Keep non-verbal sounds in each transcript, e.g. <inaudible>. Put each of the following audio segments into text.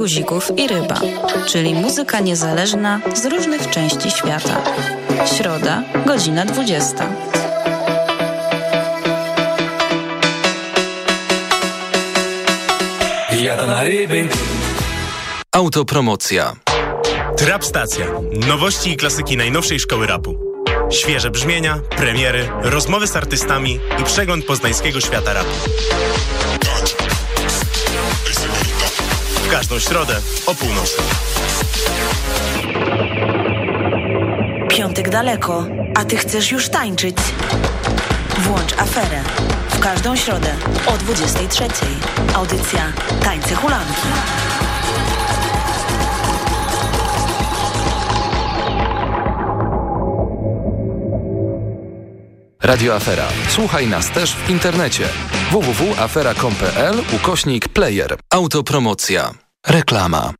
guzików i ryba, czyli muzyka niezależna z różnych części świata. Środa, godzina 20. Jadę na ryby. Autopromocja. Trap Stacja. Nowości i klasyki najnowszej szkoły rapu. Świeże brzmienia, premiery, rozmowy z artystami i przegląd poznańskiego świata rapu. W każdą środę o północy. Piątek daleko, a ty chcesz już tańczyć. Włącz aferę. W każdą środę o 23. Audycja Tańce Hulanki. Radio Afera. Słuchaj nas też w internecie. www.afera.com.pl ukośnik player. Autopromocja. Reklama.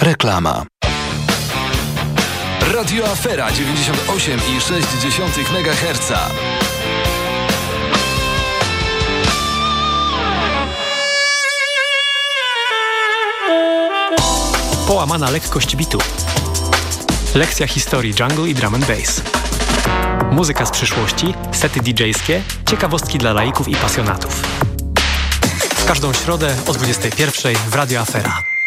Reklama. Radio Afera 98,6 MHz. Połamana lekkość bitu. Lekcja historii jungle i drum and bass. Muzyka z przyszłości, sety DJ-skie, ciekawostki dla laików i pasjonatów. W każdą środę o 21 w Radio Afera.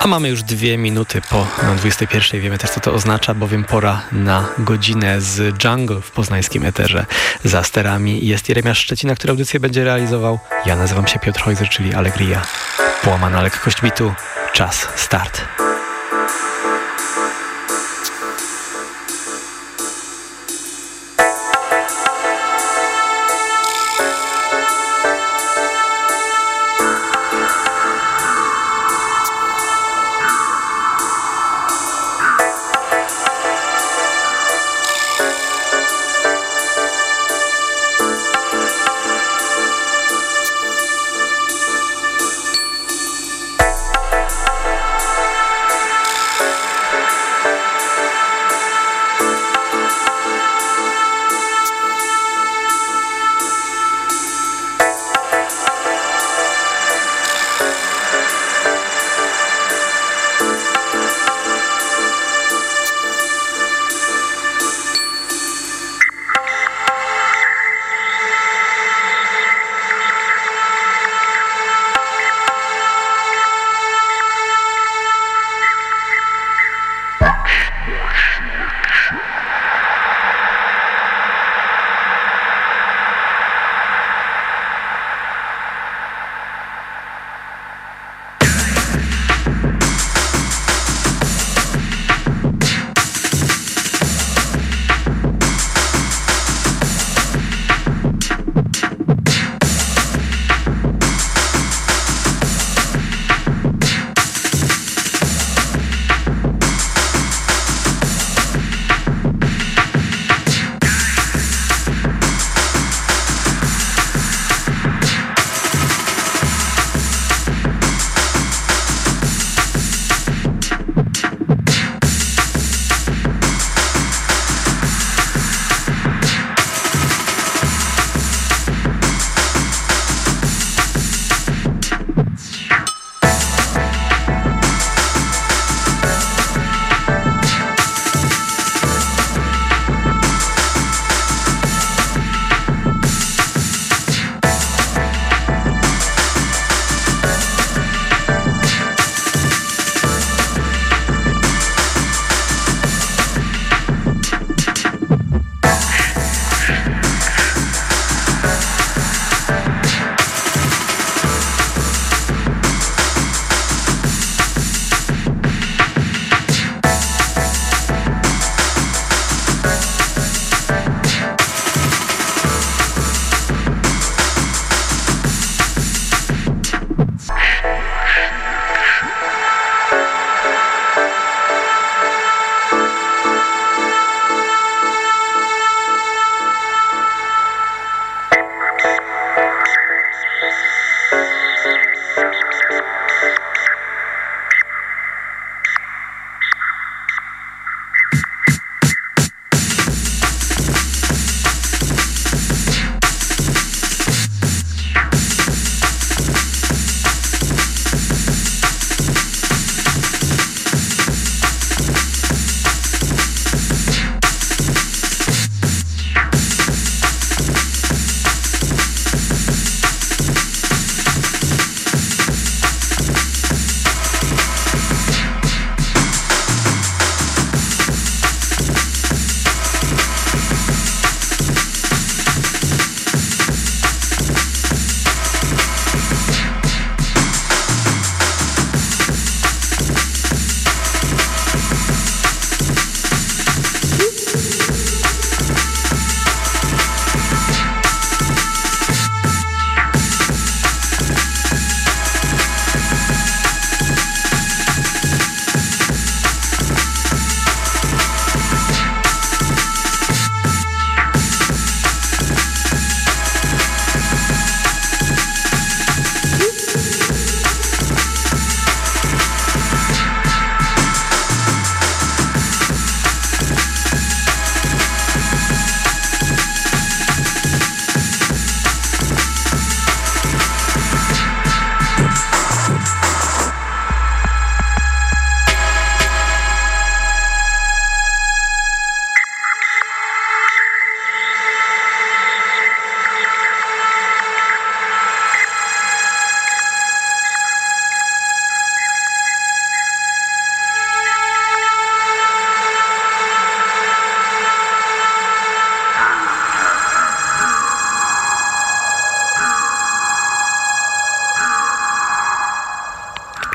A mamy już dwie minuty po 21. Wiemy też, co to oznacza, bowiem pora na godzinę z Jungle w poznańskim eterze. Za sterami jest Jeremiasz Szczecina, który audycję będzie realizował. Ja nazywam się Piotr Hojzer, czyli Allegria. Połamana lekkość bitu. Czas, start.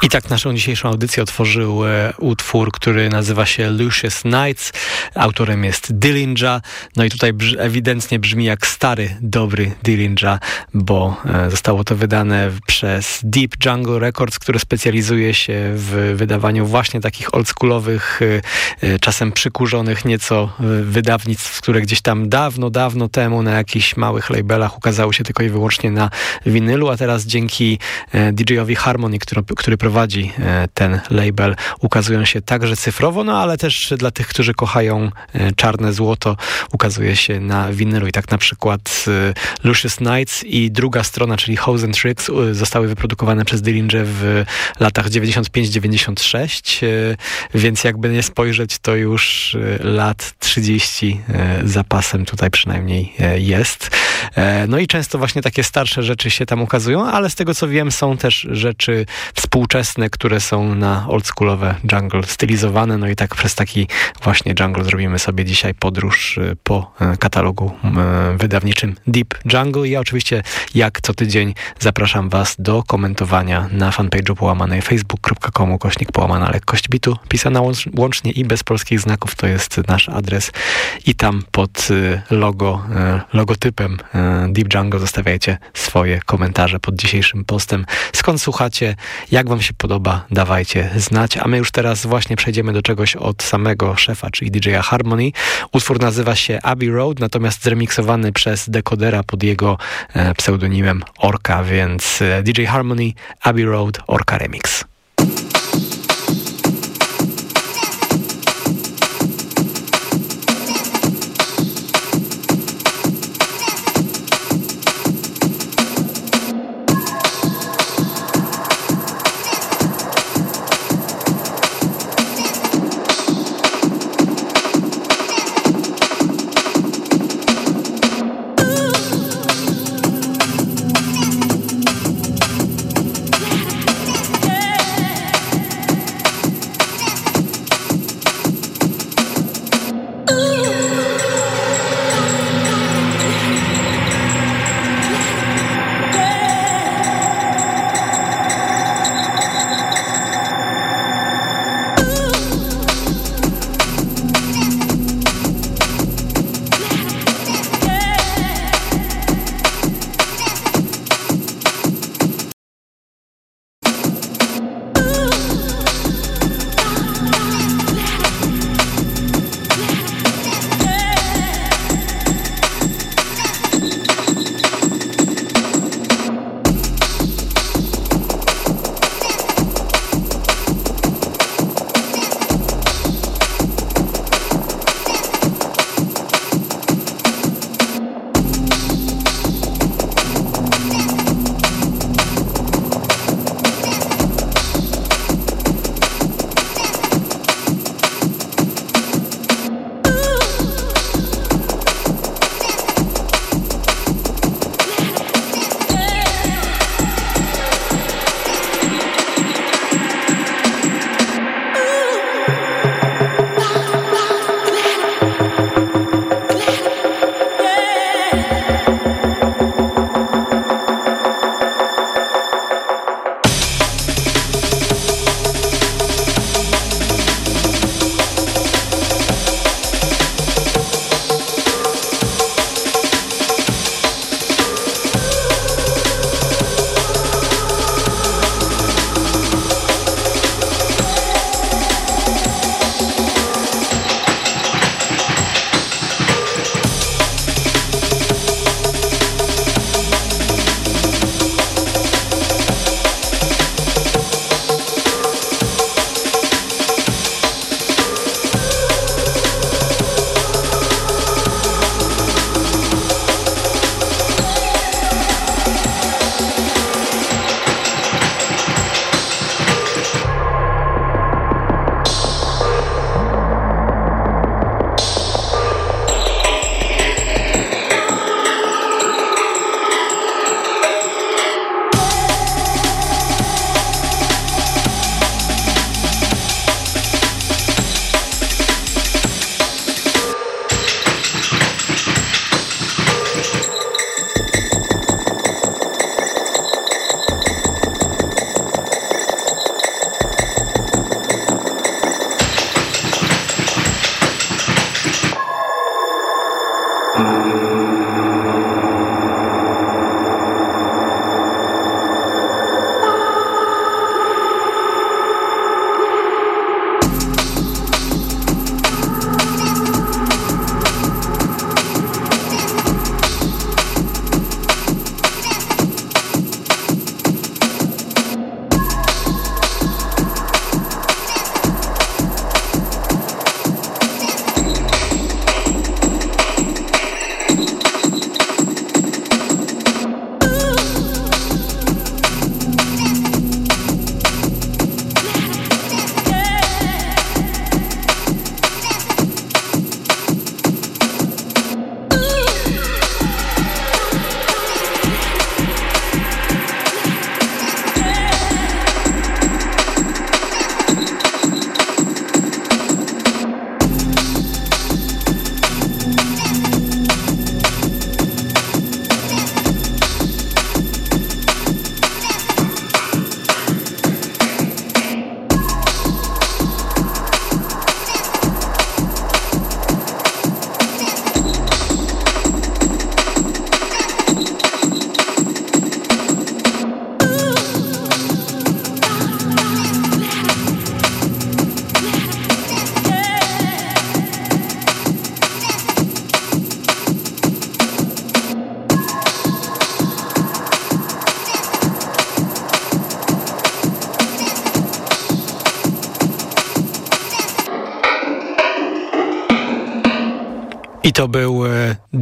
I tak naszą dzisiejszą audycję otworzył e, utwór, który nazywa się Lucius Nights. Autorem jest Dillinger. No i tutaj brz ewidentnie brzmi jak stary, dobry Dillinger, bo e, zostało to wydane przez Deep Jungle Records, które specjalizuje się w wydawaniu właśnie takich oldschoolowych, e, czasem przykurzonych nieco wydawnictw, które gdzieś tam dawno, dawno temu na jakichś małych labelach ukazały się tylko i wyłącznie na winylu, a teraz dzięki DJ-owi Harmony, który, który prowadzi prowadzi e, ten label, ukazują się także cyfrowo, no ale też dla tych, którzy kochają e, czarne złoto, ukazuje się na winylu. I tak na przykład e, Lucius Nights i druga strona, czyli House and Tricks, zostały wyprodukowane przez Dillinger w latach 95-96, więc jakby nie spojrzeć, to już lat 30 zapasem tutaj przynajmniej jest. No i często właśnie takie starsze rzeczy się tam ukazują, ale z tego co wiem są też rzeczy współczesne, które są na oldschoolowe jungle stylizowane. No i tak przez taki właśnie jungle zrobimy sobie dzisiaj podróż y, po y, katalogu y, wydawniczym Deep Jungle. Ja oczywiście jak co tydzień zapraszam Was do komentowania na fanpage'u połamanej facebook.com kośnik połamana lekkość bitu, pisana łącznie i bez polskich znaków. To jest nasz adres i tam pod logo, logotypem Deep Jungle zostawiajcie swoje komentarze pod dzisiejszym postem. Skąd słuchacie? Jak Wam się podoba, dawajcie znać. A my już teraz właśnie przejdziemy do czegoś od samego szefa, czyli DJ-a Harmony. Utwór nazywa się Abbey Road, natomiast zremiksowany przez dekodera pod jego e, pseudonimem Orca, więc e, DJ Harmony, Abbey Road, Orca Remix.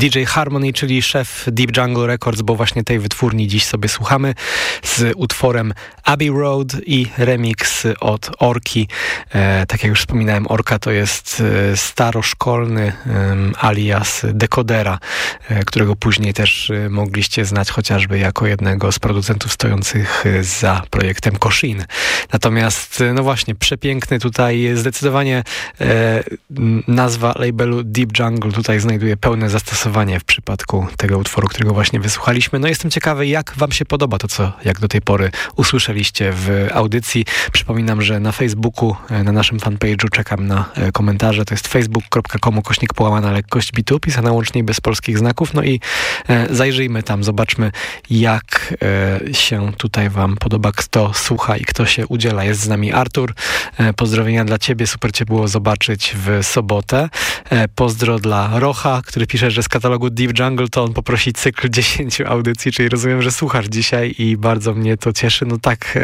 DJ Harmony, czyli szef Deep Jungle Records, bo właśnie tej wytwórni dziś sobie słuchamy z utworem Abbey Road i remix od Orki. E, tak jak już wspominałem, Orka to jest e, staroszkolny alias dekodera, e, którego później też mogliście znać chociażby jako jednego z producentów stojących za projektem Koshin. Natomiast, no właśnie, przepiękny tutaj, zdecydowanie nazwa labelu Deep Jungle tutaj znajduje pełne zastosowanie w przypadku tego utworu, którego właśnie wysłuchaliśmy. No jestem ciekawy, jak wam się podoba to, co jak do tej pory usłyszeliście w audycji. Przypominam, że na Facebooku, e, na naszym fanpage'u czekam na e, komentarze. To jest facebook.com kośnik połamana lekkość bitu, pisana łącznie bez polskich znaków. No i e, zajrzyjmy tam, zobaczmy, jak się tutaj wam podoba, kto słucha i kto się udziela. Jest z nami Artur. Pozdrowienia dla ciebie, super cię było zobaczyć w sobotę. Pozdro dla Rocha, który pisze, że z katalogu Deep Jungle to on poprosi cykl 10 audycji, czyli rozumiem, że słuchasz dzisiaj i bardzo mnie to cieszy. No tak,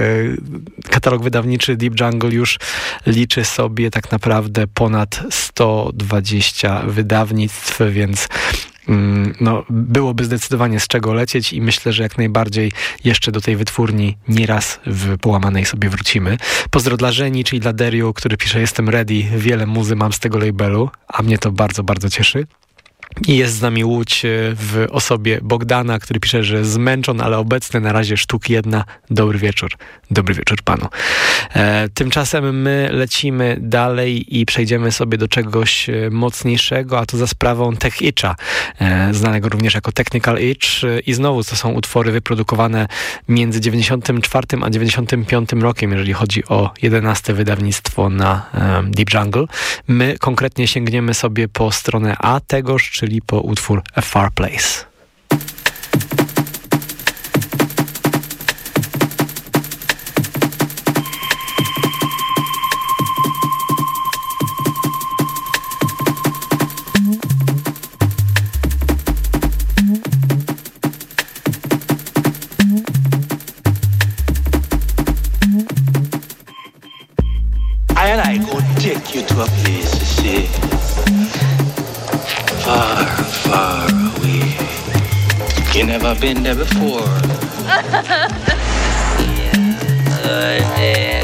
katalog wydawniczy Deep Jungle już liczy sobie tak naprawdę ponad 120 wydawnictw, więc mm, no, byłoby zdecydowanie z czego lecieć i myślę, że jak najbardziej jeszcze do tej wytwórni nieraz w połamanej sobie wrócimy. Pozdro dla Żeni, czyli dla Derio, który pisze jestem ready, wiele muzy mam z tego labelu, a mnie to bardzo, bardzo cieszy. Jest z nami Łódź e, w osobie Bogdana, który pisze, że zmęczony, ale obecny na razie sztuk jedna. Dobry wieczór. Dobry wieczór panu. E, tymczasem my lecimy dalej i przejdziemy sobie do czegoś e, mocniejszego, a to za sprawą Tech Itcha, e, znanego również jako Technical Itch. I znowu to są utwory wyprodukowane między 94 a 95 rokiem, jeżeli chodzi o 11 wydawnictwo na e, Deep Jungle. My konkretnie sięgniemy sobie po stronę A tegoż, czyli po utwór A Far Place. you to a never been there before. <laughs> yeah,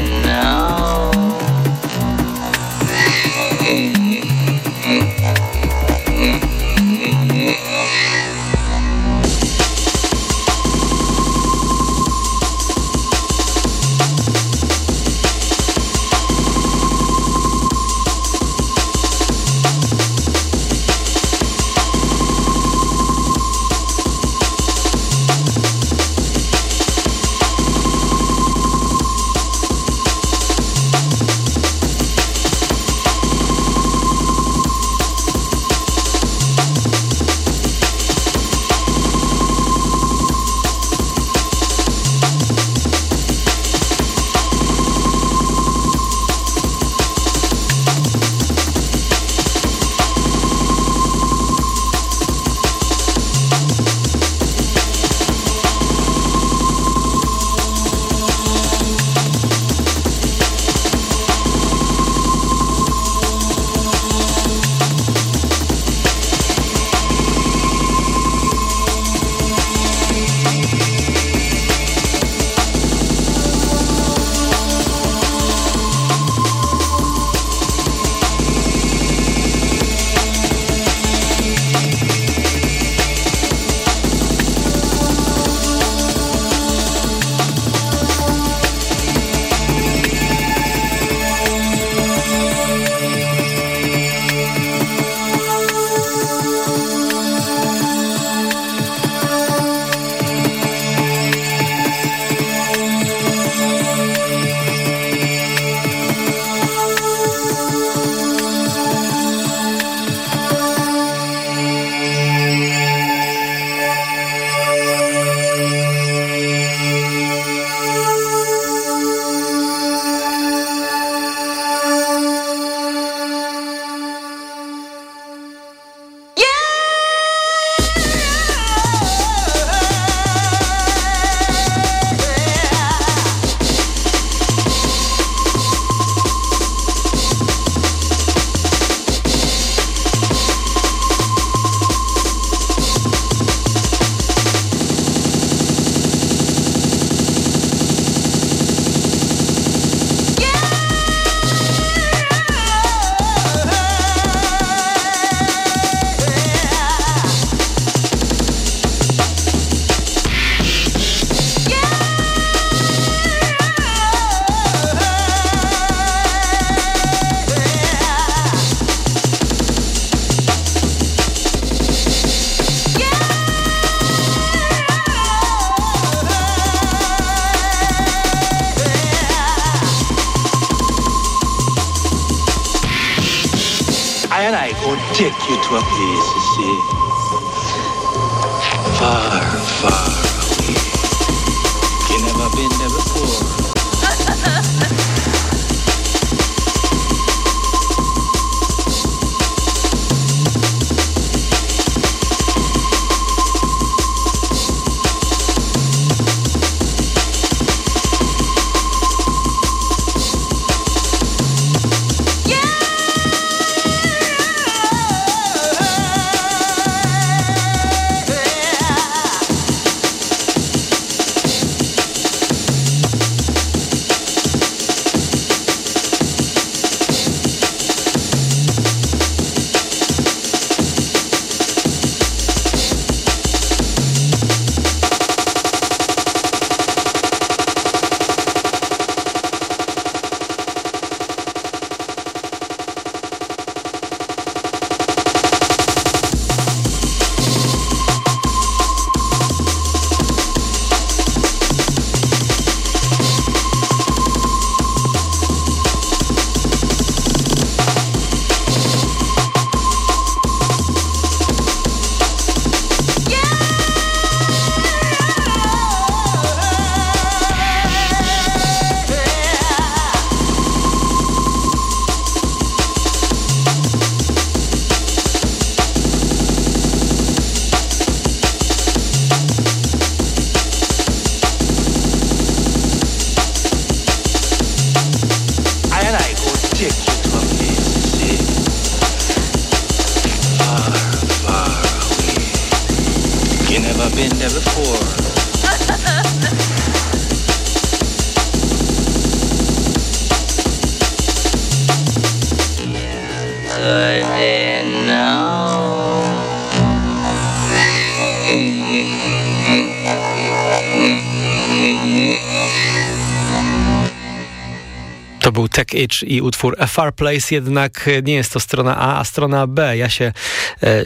Itch i utwór A Far Place, jednak nie jest to strona A, a strona B. Ja się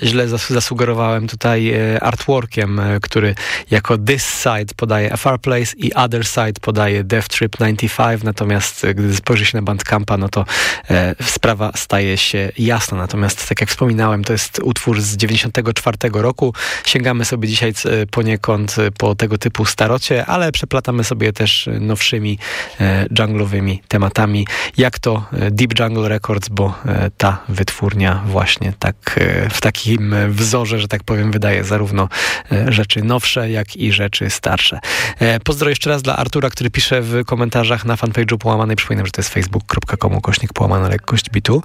źle zasugerowałem tutaj e, artworkiem, e, który jako This Side podaje A Far Place i Other Side podaje Death Trip 95, natomiast e, gdy spojrzy się na Bandcampa, no to e, sprawa staje się jasna. Natomiast tak jak wspominałem, to jest utwór z 94 roku. Sięgamy sobie dzisiaj e, poniekąd po tego typu starocie, ale przeplatamy sobie też nowszymi junglowymi tematami jak to e, Deep Jungle Records, bo e, ta wytwórnia właśnie tak e, w takim wzorze, że tak powiem, wydaje zarówno rzeczy nowsze, jak i rzeczy starsze. Pozdro jeszcze raz dla Artura, który pisze w komentarzach na fanpage'u połamanej. Przypominam, że to jest facebook.com kośnik połamana lekkość bitu.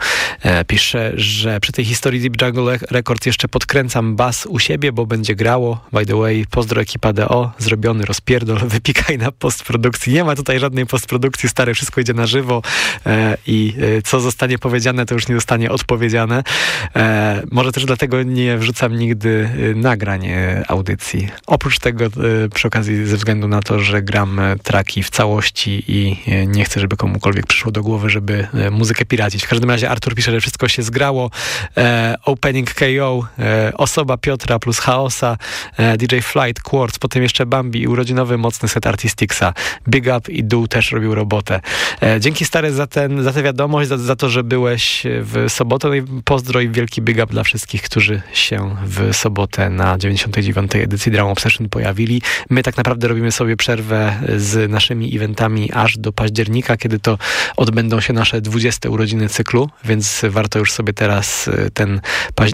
Pisze, że przy tej historii Deep Jungle Records jeszcze podkręcam bas u siebie, bo będzie grało. By the way, pozdro ekipa DO, zrobiony rozpierdol, <laughs> wypikaj na postprodukcji. Nie ma tutaj żadnej postprodukcji, stare, wszystko idzie na żywo. E, i e, co zostanie powiedziane, to już nie zostanie odpowiedziane. E, może też dlatego nie wrzucam nigdy nagrań audycji. Oprócz tego przy okazji ze względu na to, że gram traki w całości i nie chcę, żeby komukolwiek przyszło do głowy, żeby muzykę piracić. W każdym razie Artur pisze, że wszystko się zgrało. Opening KO, osoba Piotra plus Chaosa, DJ Flight, Quartz, potem jeszcze Bambi i urodzinowy mocny set Artisticsa. Big Up i Dół też robił robotę. Dzięki stary za ten, za tę wiadomość, za, za, to, że byłeś w sobotę. No i pozdro i wielki big up dla wszystkich, którzy się w sobotę na 99. edycji Drum Obsession pojawili. My tak naprawdę robimy sobie przerwę z naszymi eventami aż do października, kiedy to odbędą się nasze 20 urodziny cyklu, więc warto już sobie teraz e, ten,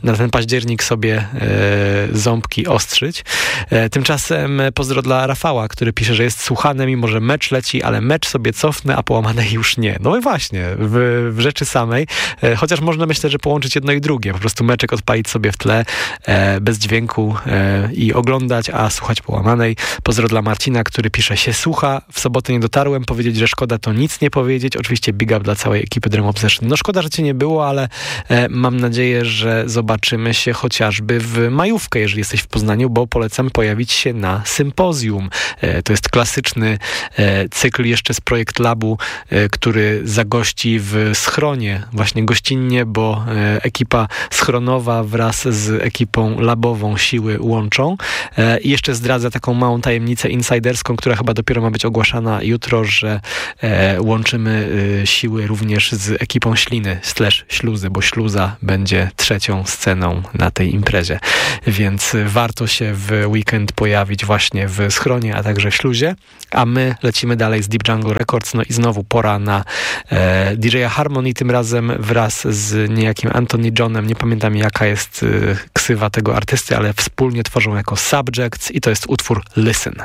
na ten październik sobie e, ząbki ostrzyć. E, tymczasem pozdro dla Rafała, który pisze, że jest słuchany, mimo że mecz leci, ale mecz sobie cofnę, a połamane już nie. No i właśnie, w, w rzeczy samej, chociaż można myślę, że połączyć jedno i drugie, po prostu meczek odpalić sobie w tle, e, bez dźwięku e, i oglądać, a słuchać połamanej. Pozdro dla Marcina, który pisze się słucha, w sobotę nie dotarłem, powiedzieć, że szkoda to nic nie powiedzieć, oczywiście big up dla całej ekipy Drum Obsession. No szkoda, że cię nie było, ale e, mam nadzieję, że zobaczymy się chociażby w majówkę, jeżeli jesteś w Poznaniu, bo polecam pojawić się na sympozjum. To jest klasyczny cykl jeszcze z Projekt Labu, który zagości w schronie, właśnie gościnnie, bo ekipa schronowa wraz z ekipą labową siły łączą. I jeszcze zdradzę taką małą tajemnicę insiderską, która chyba dopiero ma być ogłaszana jutro, że łączymy siły również z ekipą śliny slash śluzy, bo śluza będzie trzecią sceną na tej imprezie. Więc warto się w weekend pojawić właśnie w schronie, a także śluzie. A my lecimy dalej z Deep Jungle Records. No i znowu pora na e, DJ-a Harmony, tym razem wraz z niejakim Anthony Johnem. Nie pamiętam jaka jest e, ksywa tego artysty, ale wspólnie tworzą jako Subjects i to jest utwór Listen.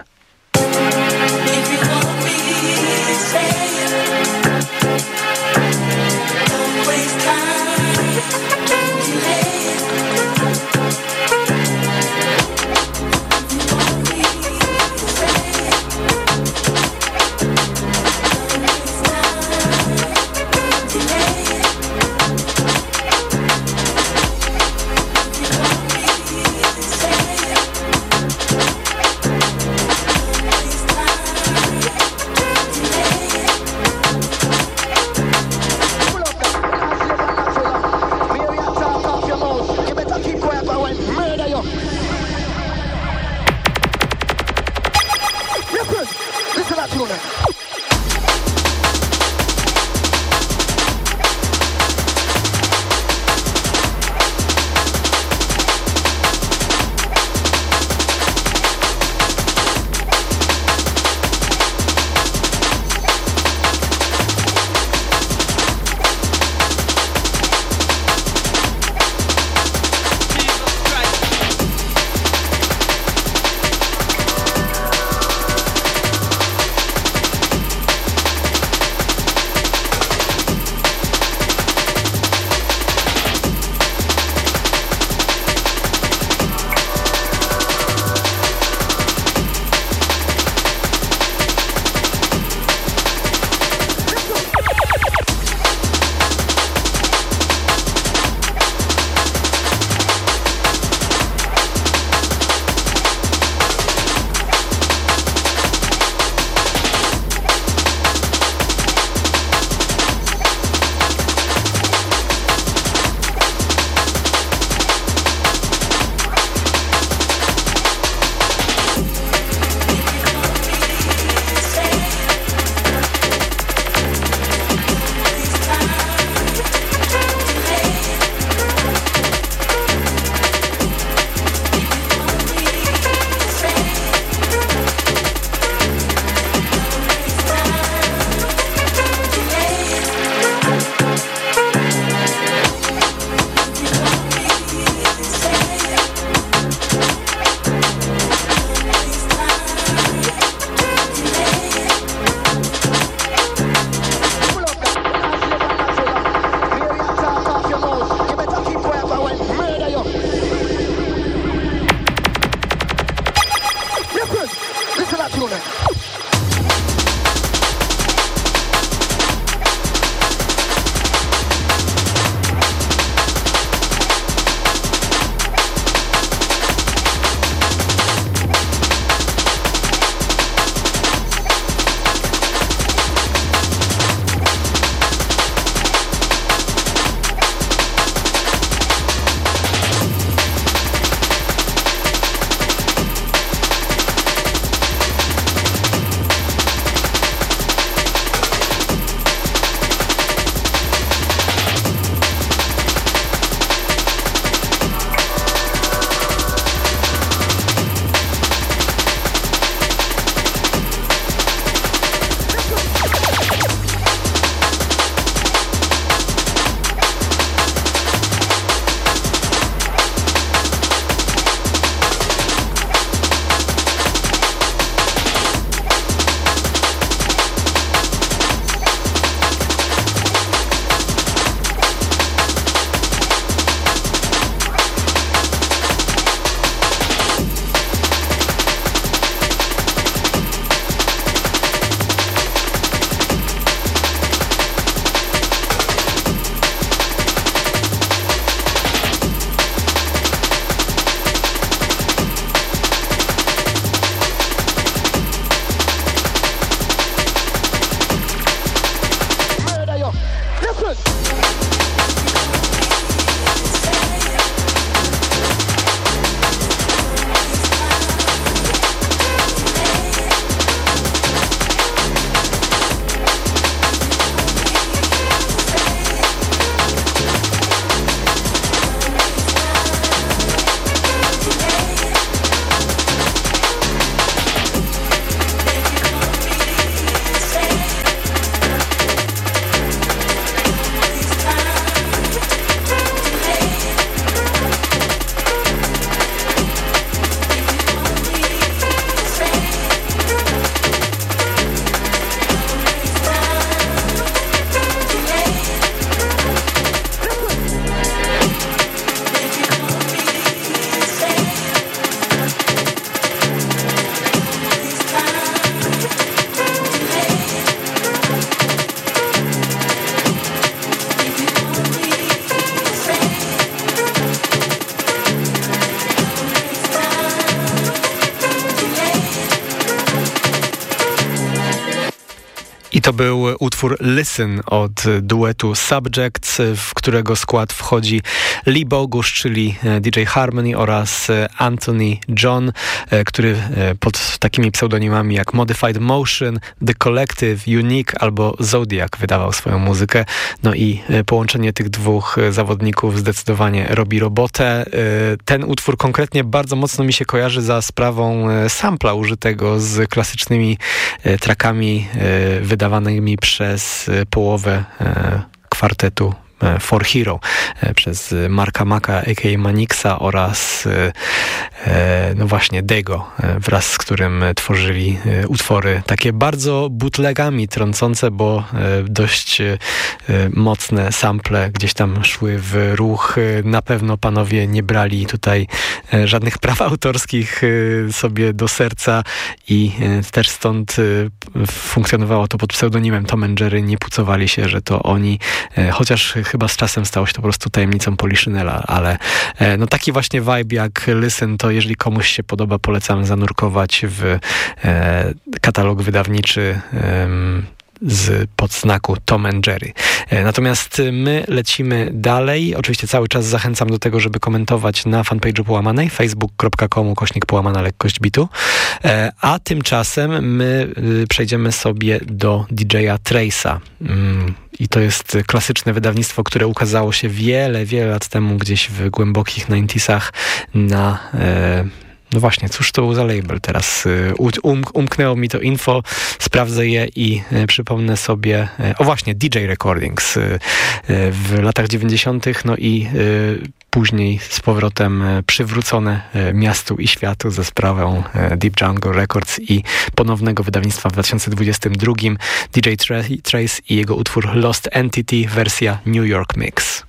Utwór Listen od duetu Subjects, w którego skład wchodzi Lee Bogusz, czyli e, DJ Harmony oraz e, Anthony John, e, który pod takimi pseudonimami jak Modified Motion, The Collective, Unique albo Zodiac wydawał swoją muzykę. No i połączenie tych dwóch zawodników zdecydowanie robi robotę. Ten utwór konkretnie bardzo mocno mi się kojarzy za sprawą sampla użytego z klasycznymi trakami wydawanymi przez połowę kwartetu For Hero e, przez Marka Maka, a.k.a. Manixa oraz e, no właśnie Dego, wraz z którym tworzyli utwory takie bardzo bootlegami trącące, bo dość mocne sample gdzieś tam szły w ruch. Na pewno panowie nie brali tutaj żadnych praw autorskich sobie do serca i też stąd funkcjonowało to pod pseudonimem Tom Jerry. Nie pucowali się, że to oni, chociaż chyba z czasem stało się to po prostu tajemnicą Poliszynela, ale e, no taki właśnie vibe jak Listen, to jeżeli komuś się podoba, polecam zanurkować w e, katalog wydawniczy z podznaku Tom and Jerry. E, natomiast my lecimy dalej. Oczywiście cały czas zachęcam do tego, żeby komentować na fanpage'u Połamanej facebook.com kośnik połamana lekkość bitu. E, a tymczasem my y, przejdziemy sobie do DJ-a Trace'a. Mm, I to jest klasyczne wydawnictwo, które ukazało się wiele, wiele lat temu gdzieś w głębokich 90 na e, no właśnie, cóż to za label teraz? Y, um, umknęło mi to info, sprawdzę je i y, przypomnę sobie, y, o właśnie, DJ Recordings w latach 90., no i później z powrotem przywrócone miastu i światu ze sprawą Deep Jungle Records i ponownego wydawnictwa w 2022 DJ Trace i jego utwór Lost Entity wersja New York Mix.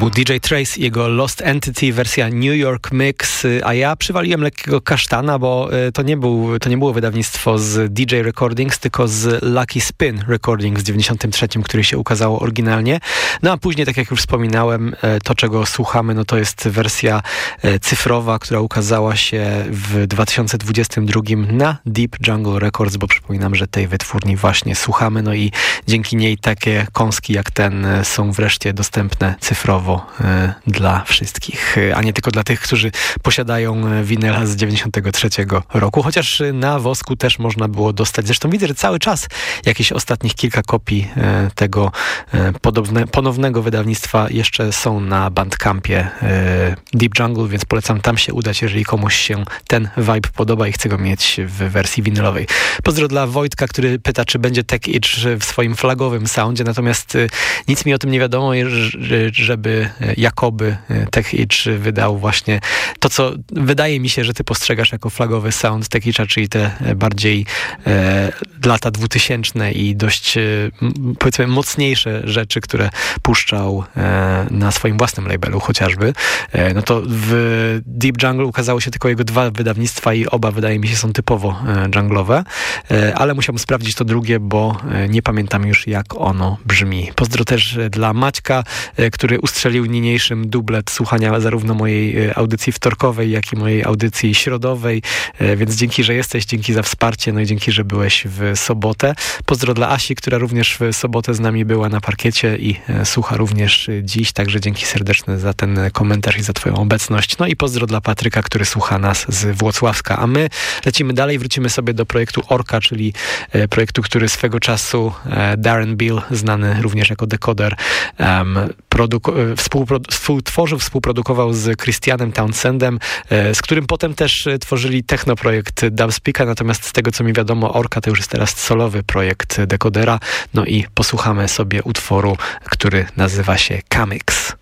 Był DJ Trace, jego Lost Entity, wersja New York Mix, a ja przywaliłem lekkiego kasztana, bo e, to nie, był, to nie było wydawnictwo z DJ Recordings, tylko z Lucky Spin Recordings w 93, który się ukazało oryginalnie. No a później, tak jak już wspominałem, e, to czego słuchamy, no to jest wersja e, cyfrowa, która ukazała się w 2022 na Deep Jungle Records, bo przypominam, że tej wytwórni właśnie słuchamy, no i dzięki niej takie kąski jak ten są wreszcie dostępne cyfrowo e, dla wszystkich, e, a nie tylko dla tych, którzy posiadają e, winyla z 93 roku, chociaż na wosku też można było dostać. Zresztą widzę, że cały czas jakieś ostatnich kilka kopii tego podobne, ponownego wydawnictwa jeszcze są na Bandcampie Deep Jungle, więc polecam tam się udać, jeżeli komuś się ten vibe podoba i chce go mieć w wersji winylowej. Pozdro dla Wojtka, który pyta, czy będzie Tech Itch w swoim flagowym soundzie, natomiast nic mi o tym nie wiadomo, żeby jakoby Tech Itch wydał właśnie to, co wydaje mi się, że ty postrzegasz jako flagowy sound Tech czyli te bardziej e, lata dwutysięczne i dość e, powiedzmy mocniejsze rzeczy, które puszczał e, na swoim własnym labelu chociażby. E, no to w Deep Jungle ukazało się tylko jego dwa wydawnictwa i oba wydaje mi się są typowo e, junglowe, e, ale musiałbym sprawdzić to drugie, bo nie pamiętam już jak ono brzmi. Pozdro też dla Maćka, który ustrzelił niniejszym dublet słuchania zarówno mojej audycji wtorkowej, jak i mojej audycji środowej, więc dzięki, że jesteś, dzięki za wsparcie, no i dzięki, że byłeś w sobotę. Pozdro dla Asi, która również w sobotę z nami była na parkiecie i słucha również dziś, także dzięki serdeczne za ten komentarz i za twoją obecność. No i pozdro dla Patryka, który słucha nas z Włocławska, a my lecimy dalej, wrócimy sobie do projektu Orka, czyli projektu, który swego czasu Darren Bill, znany również jako dekoder, um, współtworzył, współprodukował z Christianem Townsendem, e, z którym potem też e, tworzyli technoprojekt Dubspeaka, natomiast z tego co mi wiadomo, Orka to już jest teraz solowy projekt dekodera, no i posłuchamy sobie utworu, który nazywa się Kamix.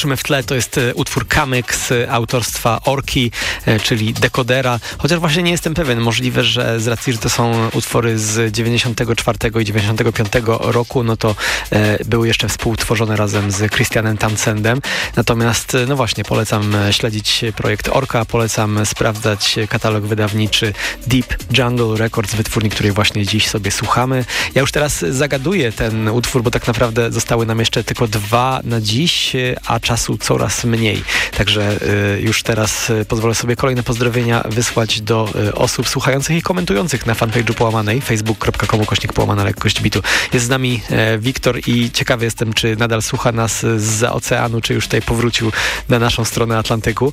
Słyszymy w tle to jest e, utwór Kamyk z autorstwa Orki, e, czyli Dekodera. Chociaż właśnie nie jestem pewien, możliwe, że z racji, że to są utwory z 94 i 95 roku, no to e, były jeszcze współtworzone razem z Christianem Tansendem. Natomiast, no właśnie, polecam śledzić projekt Orka, polecam sprawdzać katalog wydawniczy Deep Jungle Records, wytwórni, której właśnie dziś sobie słuchamy. Ja już teraz zagaduję ten utwór, bo tak naprawdę zostały nam jeszcze tylko dwa na dziś, a czasu coraz mniej. Także y, już teraz y, pozwolę sobie kolejne pozdrowienia wysłać do y, osób słuchających i komentujących na fanpage'u połamanej facebook.com kośnik połamana lekkość bitu. Jest z nami Wiktor i ciekawy jestem, czy nadal słucha nas z oceanu, czy już tutaj powrócił na naszą stronę Atlantyku.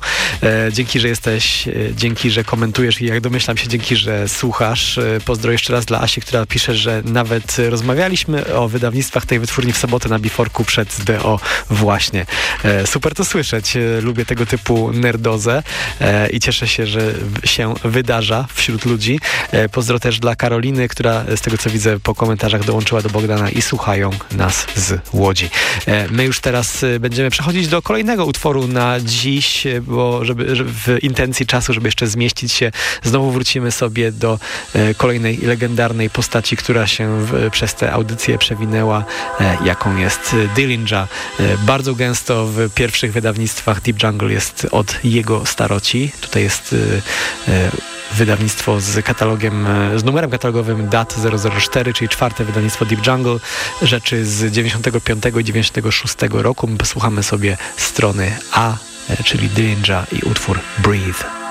Dzięki, że jesteś, dzięki, że komentujesz i jak domyślam się, dzięki, że słuchasz. Pozdro jeszcze raz dla Asi, która pisze, że nawet rozmawialiśmy o wydawnictwach tej wytwórni w sobotę na Biforku przed DO właśnie. E, super to słyszeć. E, lubię tego typu nerdozę e, i cieszę się, że się wydarza wśród ludzi. Pozdro też dla Karoliny, która z tego co widzę po komentarzach dołączyła do Bogdana i słuchają nas z Łodzi. My już teraz będziemy przechodzić do kolejnego utworu na dziś, bo żeby, w intencji czasu, żeby jeszcze zmieścić się, znowu wrócimy sobie do kolejnej legendarnej postaci, która się w, przez tę audycję przewinęła, jaką jest Dillinger. Bardzo gęsto w pierwszych wydawnictwach Deep Jungle jest od jego staroci. Tutaj jest y, y, wydawnictwo z katalogiem, y, z numerem katalogowym DAT 004, czyli czwarte wydawnictwo Deep Jungle, rzeczy z 95 i 96 roku. My posłuchamy sobie strony A, czyli Dillinger i utwór Breathe.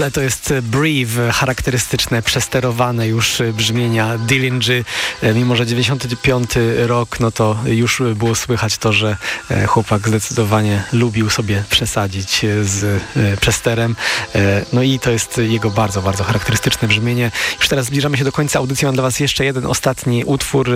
Tle to jest Breathe, charakterystyczne, przesterowane już brzmienia Dillinger. E, mimo, że 95 rok, no to już było słychać to, że e, chłopak zdecydowanie lubił sobie przesadzić z e, przesterem. No i to jest jego bardzo, bardzo charakterystyczne brzmienie. Już teraz zbliżamy się do końca audycji. Mam dla Was jeszcze jeden ostatni utwór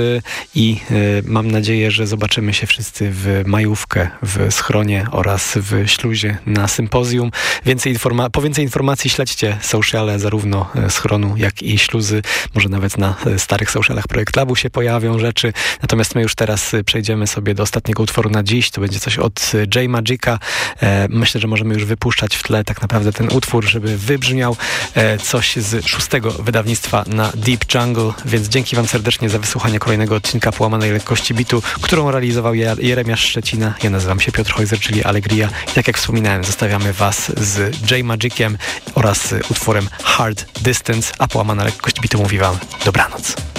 i mam nadzieję, że zobaczymy się wszyscy w majówkę w schronie oraz w śluzie na sympozjum. Więcej informa po więcej informacji śledźcie sociale zarówno e, schronu, jak i śluzy. Może nawet na e, starych socialach Projekt Labu się pojawią rzeczy. Natomiast my już teraz e, przejdziemy sobie do ostatniego utworu na dziś. To będzie coś od J Magica. Myślę, że możemy już wypuszczać w tle tak naprawdę ten utwór, żeby wybrzmiał coś z szóstego wydawnictwa na Deep Jungle. Więc dzięki Wam serdecznie za wysłuchanie kolejnego odcinka Połamanej Lekkości Bitu, którą realizował Jeremiasz Szczecina. Ja nazywam się Piotr Hojzer, czyli Allegria. I tak jak wspominałem, zostawiamy Was z J Magiciem oraz utworem Hard Distance, a połamana lekkość bitu mówi Wam dobranoc.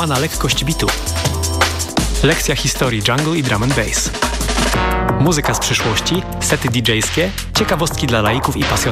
Niepołamana lekkość bitu. Lekcja historii jungle i drum and bass. Muzyka z przyszłości, sety DJ-skie, ciekawostki dla laików i pasjonatów.